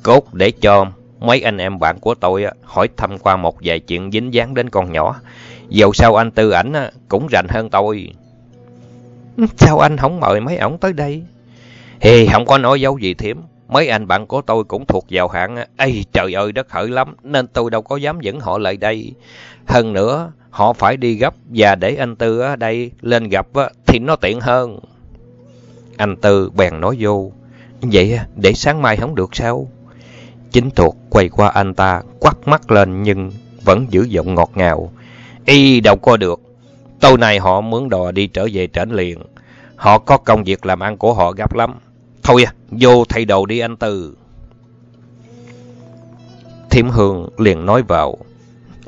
cốt để cho mấy anh em bạn của tôi à, hỏi thăm qua một vài chuyện dính dáng đến con nhỏ. Dẫu sao anh Tư ảnh cũng rành hơn tôi. Sao anh không mời mấy ổng tới đây? Thì không có nói dấu gì thiếm. Mấy anh bạn của tôi cũng thuộc vào hạng Ây, trời ơi, đất hỡi lắm, Nên tôi đâu có dám dẫn họ lại đây Hơn nữa, họ phải đi gấp, Và để anh Tư ở đây lên gặp Thì nó tiện hơn anh Tư bèn nói vô. Vậy để sáng mai không được sao? Chính thuộc quay qua anh ta, quắt mắt lên nhưng vẫn giữ giọng ngọt ngào. Y đâu có được. Tối nay họ muốn đò đi trở về trển liền. Họ có công việc làm ăn của họ gấp lắm. Thôi à, vô thay đồ đi anh Tư. Thiểm Hương liền nói vào.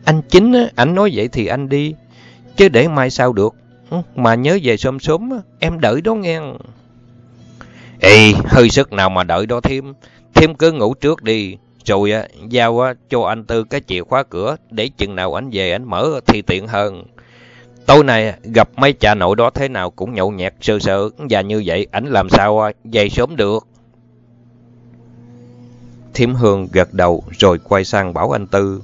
Anh chính, anh nói vậy thì anh đi. Chứ để mai sao được. Mà nhớ về sớm sớm, em đợi đó nghe. Ê, hơi sức nào mà đợi đó thêm. Thêm cứ ngủ trước đi. Rồi á, giao á, cho anh Tư cái chìa khóa cửa để chừng nào anh về anh mở thì tiện hơn. Tối nay gặp mấy cha nội đó thế nào cũng nhậu nhẹt sơ sơ và như vậy ảnh làm sao về sớm được. Thiểm Hương gật đầu rồi quay sang bảo anh Tư.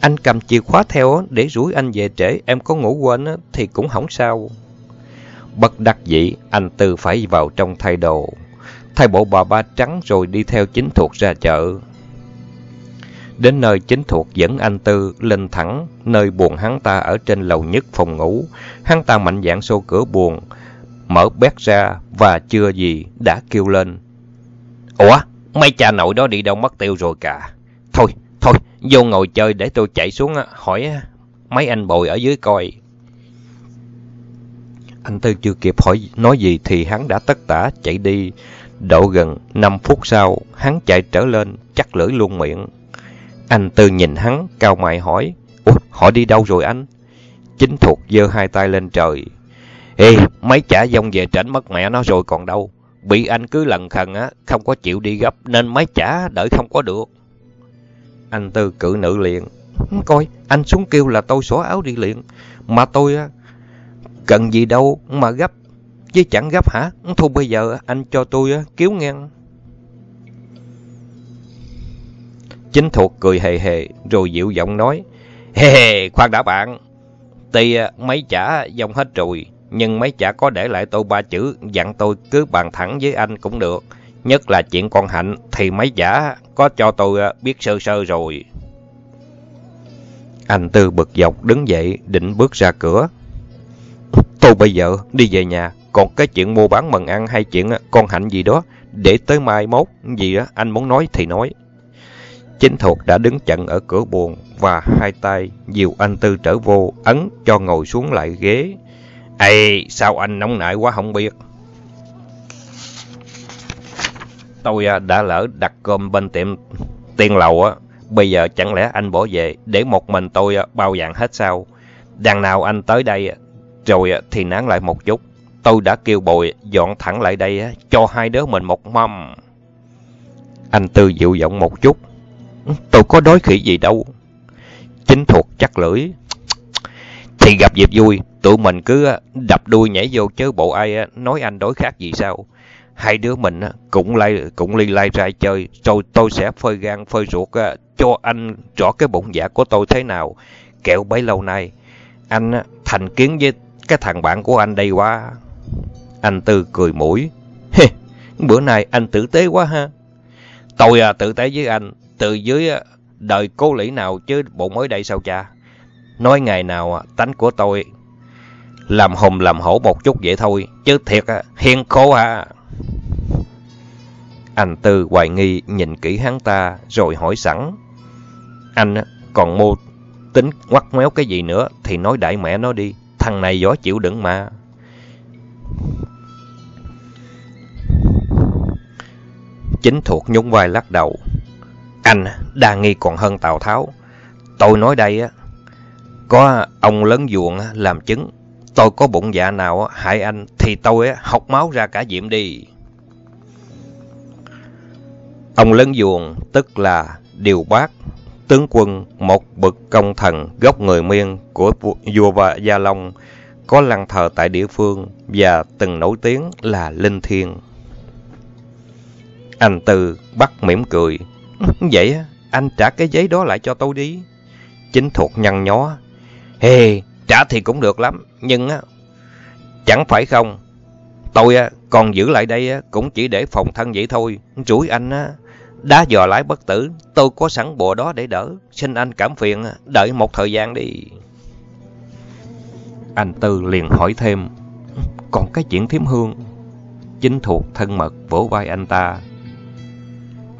Anh cầm chìa khóa theo để rủi anh về trễ, em có ngủ quên thì cũng không sao. Bất đắc dĩ, anh Tư phải vào trong thay đồ. Thay bộ bà ba trắng rồi đi theo chính thuộc ra chợ. Đến nơi chính thuộc dẫn anh Tư lên thẳng, nơi buồn hắn ta ở trên lầu nhất phòng ngủ. Hắn ta mạnh dạn xô cửa buồn, mở bét ra và chưa gì đã kêu lên. Ủa, mấy cha nội đó đi đâu mất tiêu rồi cả. Thôi, thôi, vô ngồi chơi để tôi chạy xuống hỏi mấy anh bồi ở dưới coi. Anh Tư chưa kịp hỏi nói gì thì hắn đã tất tả chạy đi. Độ gần 5 phút sau, hắn chạy trở lên, chắc lưỡi luôn miệng. Anh Tư nhìn hắn, cao mày hỏi, Ủa, họ đi đâu rồi anh? Chính thuộc giơ hai tay lên trời. Ê, mấy chả dông về tránh mất mẹ nó rồi còn đâu. Bị anh cứ lần khần á, không có chịu đi gấp nên mấy chả đợi không có được. Anh Tư cử nữ liền. Coi, anh xuống kêu là tôi xóa áo đi liền. Mà tôi á, cần gì đâu mà gấp. Chứ chẳng gấp hả? Thôi bây giờ anh cho tôi á, cứu ngang. Chính thuộc cười hề hề rồi dịu giọng nói. Hề hề, khoan đã bạn. Tuy mấy chả dòng hết rồi, nhưng mấy chả có để lại tôi ba chữ dặn tôi cứ bàn thẳng với anh cũng được. Nhất là chuyện con Hạnh thì mấy chả có cho tôi biết sơ sơ rồi. Anh Tư bực dọc đứng dậy định bước ra cửa. Tôi bây giờ đi về nhà, còn cái chuyện mua bán mần ăn hay chuyện con Hạnh gì đó, để tới mai mốt, gì đó anh muốn nói thì nói. Chính thuộc đã đứng chặn ở cửa buồn và hai tay dìu anh Tư trở vô, ấn cho ngồi xuống lại ghế. Ê, sao anh nóng nảy quá không biết. Tôi đã lỡ đặt cơm bên tiệm tiền lầu á, bây giờ chẳng lẽ anh bỏ về để một mình tôi bao dạng hết sao? Đằng nào anh tới đây rồi thì nán lại một chút. Tôi đã kêu bồi dọn thẳng lại đây cho hai đứa mình một mâm. Anh Tư dịu giọng một chút. Tôi có đối khỉ gì đâu. Chính thuộc chắc lưỡi. Thì gặp dịp vui, tụi mình cứ đập đuôi nhảy vô chứ bộ ai nói anh đối khác gì sao. Hai đứa mình cũng lai cũng ly lai ra chơi, rồi tôi sẽ phơi gan phơi ruột cho anh rõ cái bụng dạ của tôi thế nào. Kẹo bấy lâu nay, anh thành kiến với cái thằng bạn của anh đây quá. Anh Tư cười mũi. Bữa nay anh tử tế quá ha. Tôi à, tử tế với anh, từ dưới à, đời cố lĩ nào chứ bộ mới đây sao cha. Nói ngày nào à, tánh của tôi làm hùng làm hổ một chút vậy thôi, chứ thiệt à, hiền khô à. Anh Tư hoài nghi nhìn kỹ hắn ta rồi hỏi sẵn. Anh còn mô tính ngoắt ngoéo cái gì nữa thì nói đại mẹ nó đi. Thằng này gió chịu đựng mà. Chính thuộc nhún vai lắc đầu. Anh đa nghi còn hơn Tào Tháo. Tôi nói đây á, có ông lớn ruộng làm chứng. Tôi có bụng dạ nào hại anh thì tôi học máu ra cả diệm đi. Ông lớn ruộng tức là Điều Bác, tướng quân một bậc công thần gốc người Miên của vua và Gia Long, có lăng thờ tại địa phương và từng nổi tiếng là Linh Thiên. Anh Tư bắt mỉm cười. Vậy anh trả cái giấy đó lại cho tôi đi. Chính thuộc nhăn nhó. Hề, trả thì cũng được lắm, nhưng á chẳng phải không. Tôi còn giữ lại đây cũng chỉ để phòng thân vậy thôi. Rủi anh á đã dò lái bất tử, tôi có sẵn bộ đó để đỡ. Xin anh cảm phiền, đợi một thời gian đi. Anh Tư liền hỏi thêm, còn cái chuyện thiếm hương? Chính thuộc thân mật vỗ vai anh ta.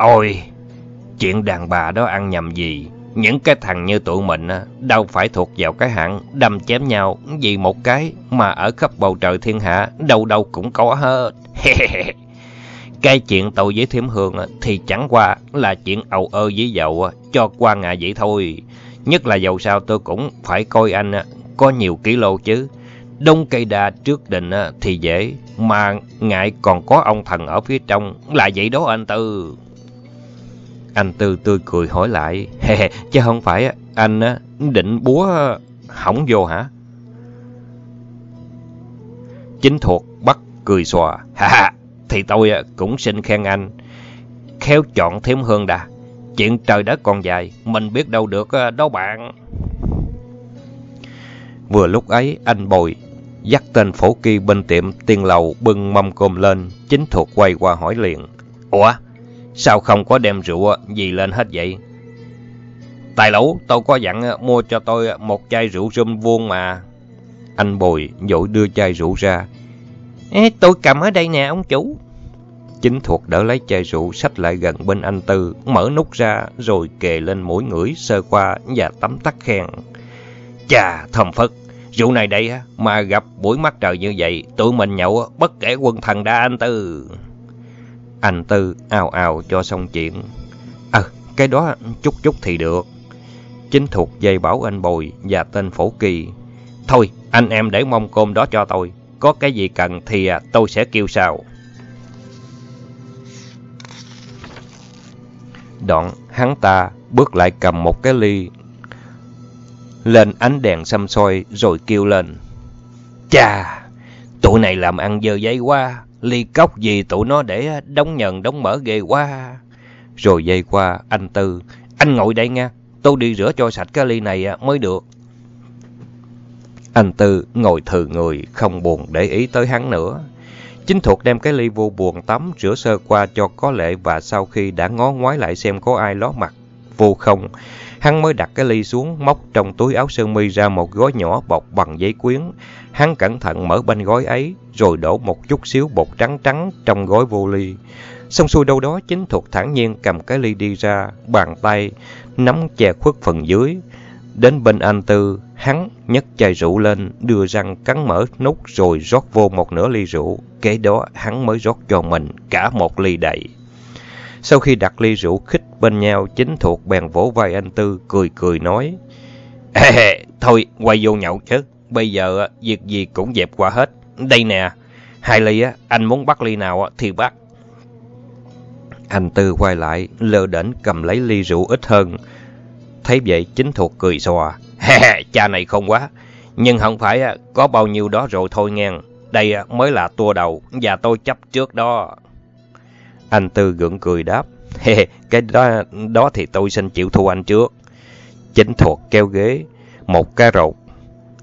Ôi, chuyện đàn bà đó ăn nhầm gì? Những cái thằng như tụi mình đâu phải thuộc vào cái hạng đâm chém nhau vì một cái mà ở khắp bầu trời thiên hạ đâu đâu cũng có hết. Cái chuyện tôi với Thiểm Hương thì chẳng qua là chuyện ầu ơ với dậu cho qua ngày vậy thôi. Nhất là dầu sao tôi cũng phải coi anh có nhiều ký lô chứ. Đông cây đa trước định thì dễ, mà ngại còn có ông thần ở phía trong, là vậy đó anh Tư. Anh Tư tươi cười hỏi lại, hè, chứ không phải anh định búa hỏng vô hả? Chính thuộc bắt cười xòa, ha ha, thì tôi cũng xin khen anh. Khéo chọn thêm hơn đà, chuyện trời đất còn dài, mình biết đâu được đâu bạn. Vừa lúc ấy, anh Bồi dắt tên phổ kỳ bên tiệm tiền lầu bưng mâm cơm lên, chính thuộc quay qua hỏi liền. Ủa, sao không có đem rượu ờ, gì lên hết vậy? Tài lẩu, tôi có dặn ờ, mua cho tôi ờ, một chai rượu rum vuông mà. Anh Bồi dội đưa chai rượu ra. Ê, tôi cầm ở đây nè ông chủ. Chính thuộc đỡ lấy chai rượu sách lại gần bên anh Tư, mở nút ra rồi kề lên mũi ngửi sơ qua và tắm tắt khen. Chà, thầm phất, rượu này đây mà gặp buổi mắt trời như vậy, tụi mình nhậu bất kể quân thần đa anh Tư. Anh Tư ào ào cho xong chuyện. Ờ, cái đó chút chút thì được. Chính thuộc dây bảo anh Bồi và tên Phổ Kỳ. Thôi, anh em để mong cơm đó cho tôi. Có cái gì cần thì à, tôi sẽ kêu sao. Đoạn, hắn ta bước lại cầm một cái ly lên ánh đèn xăm soi rồi kêu lên. Chà, tụi này làm ăn dơ giấy quá, ly cốc gì tụi nó để đóng nhận đóng mở ghê quá. Rồi dây qua anh Tư, anh ngồi đây nha, tôi đi rửa cho sạch cái ly này mới được. Anh Tư ngồi thừ người, không buồn để ý tới hắn nữa. Chính thuộc đem cái ly vô buồn tắm, rửa sơ qua cho có lệ và sau khi đã ngó ngoái lại xem có ai ló mặt, vô không, hắn mới đặt cái ly xuống, móc trong túi áo sơ mi ra một gói nhỏ bọc bằng giấy quyến. Hắn cẩn thận mở banh gói ấy, rồi đổ một chút xíu bột trắng trắng trong gói vô ly. Xong xuôi đâu đó, chính thuộc thản nhiên cầm cái ly đi ra, bàn tay, nắm che khuất phần dưới. Đến bên anh Tư, hắn nhấc chai rượu lên, đưa răng cắn mở nút rồi rót vô một nửa ly rượu. Kế đó hắn mới rót cho mình cả một ly đầy. Sau khi đặt ly rượu khích bên nhau, chính thuộc bèn vỗ vai anh Tư, cười cười nói. Ê, thôi, quay vô nhậu chứ. Bây giờ à, việc gì cũng dẹp qua hết. Đây nè, hai ly á, anh muốn bắt ly nào thì bắt. Anh Tư quay lại, lơ đễnh cầm lấy ly rượu ít hơn. Thấy vậy, chính thuộc cười xòa. Cha này không quá. Nhưng không phải à, có bao nhiêu đó rồi thôi nghe. Đây à, mới là tua đầu và tôi chấp trước đó. Anh Tư gượng cười đáp. cái đó đó thì tôi xin chịu thua anh trước. Chính thuộc kêu ghế, một cái rột.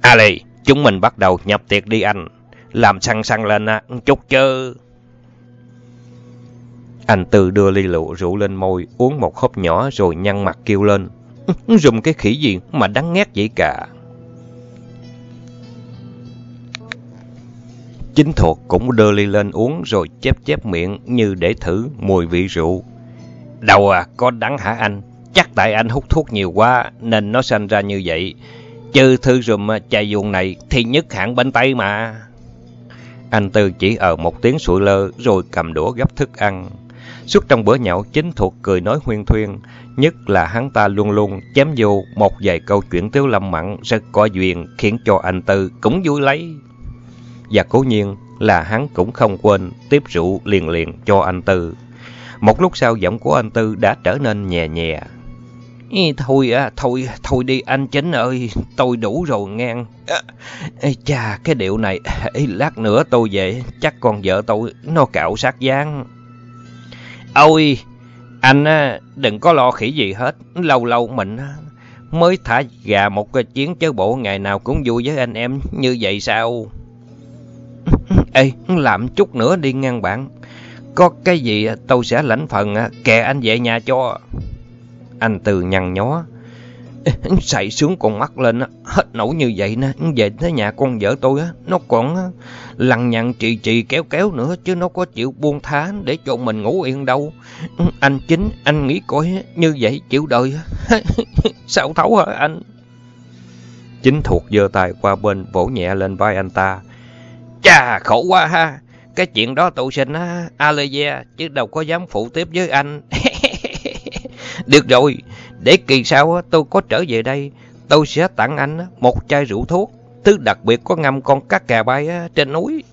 Ali, chúng mình bắt đầu nhập tiệc đi anh. Làm săn săn lên á, chút chứ. Anh Tư đưa ly lựu rượu lên môi, uống một hớp nhỏ rồi nhăn mặt kêu lên. Dùng cái khỉ gì mà đắng ngát vậy cả. Chính thuộc cũng đưa ly lên uống rồi chép chép miệng như để thử mùi vị rượu. Đầu à, có đắng hả anh? Chắc tại anh hút thuốc nhiều quá nên nó sinh ra như vậy. Chứ thư rùm à, chai dùng này thì nhất hẳn bên tay mà. Anh Tư chỉ ở một tiếng sụi lơ rồi cầm đũa gấp thức ăn. Suốt trong bữa nhậu chính thuộc cười nói huyên thuyên, nhất là hắn ta luôn luôn chém vô một vài câu chuyện Tiếu lâm mặn rất có duyên khiến cho anh Tư cũng vui lấy. Và cố nhiên là hắn cũng không quên tiếp rượu liền liền cho anh Tư. Một lúc sau giọng của anh Tư đã trở nên nhẹ nhẹ. Thôi à, thôi, thôi đi anh Chính ơi, tôi đủ rồi ngang. À, chà, cái điệu này, lát nữa tôi về, chắc con vợ tôi nó cạo sát gián. Ôi, anh đừng có lo khỉ gì hết, lâu lâu mình mới thả gà một cái chiến chứ bộ ngày nào cũng vui với anh em như vậy sao? Ê, làm chút nữa đi ngang bạn. Có cái gì tôi sẽ lãnh phần à, kè anh về nhà cho. Anh từ nhăn nhó. Xảy xuống con mắt lên, hết nổi như vậy nè. Về tới nhà con vợ tôi, nó còn lằng nhằng trì trì kéo kéo nữa. Chứ nó có chịu buông thá để cho mình ngủ yên đâu. Anh chính, anh nghĩ coi như vậy chịu đời. Sao thấu hả anh? Chính thuộc giơ tay qua bên vỗ nhẹ lên vai anh ta. Chà, khổ quá ha. Cái chuyện đó tụ sinh á, Alegia, chứ đâu có dám phụ tiếp với anh. Được rồi, để kỳ sau tôi có trở về đây, tôi sẽ tặng anh một chai rượu thuốc, thứ đặc biệt có ngâm con cá cà bay trên núi.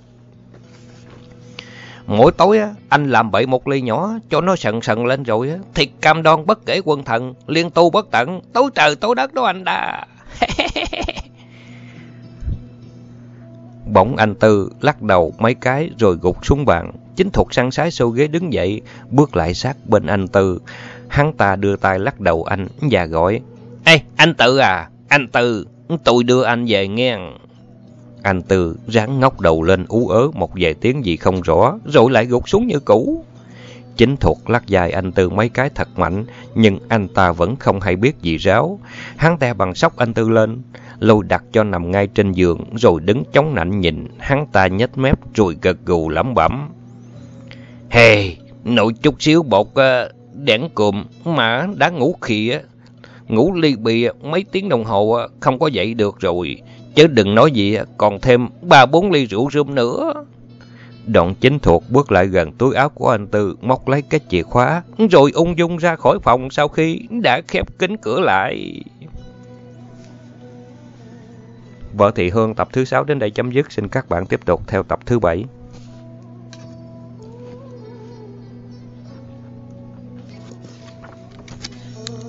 Mỗi tối anh làm bậy một ly nhỏ cho nó sần sần lên rồi thì cam đoan bất kể quân thần, liên tu bất tận, tối trời tối đất đó anh đã. Bỗng anh Tư lắc đầu mấy cái rồi gục xuống bàn. Chính thuộc săn sái sâu ghế đứng dậy, bước lại sát bên anh Tư. Hắn ta đưa tay lắc đầu anh và gọi. Ê, anh Tư à, anh Tư, tôi đưa anh về nghe. Anh Tư ráng ngóc đầu lên ú ớ một vài tiếng gì không rõ, rồi lại gục xuống như cũ. Chính thuộc lắc dài anh Tư mấy cái thật mạnh, nhưng anh ta vẫn không hay biết gì ráo. Hắn ta bằng sóc anh Tư lên, lôi đặt cho nằm ngay trên giường, rồi đứng chống nạnh nhìn, hắn ta nhếch mép rồi gật gù lẩm bẩm. Hey, nội chút xíu bột uh, đẻn cùm mà đã ngủ khịa. Ngủ ly bì mấy tiếng đồng hồ ờ, không có dậy được rồi. Chứ đừng nói gì ờ, còn thêm ba bốn ly rượu rum nữa. Đoạn chính thuộc bước lại gần túi áo của anh Tư, móc lấy cái chìa khóa, rồi ung dung ra khỏi phòng sau khi đã khép kín cửa lại. Vợ Thị Hương tập thứ 6 đến đây chấm dứt. Xin các bạn tiếp tục theo tập thứ 7.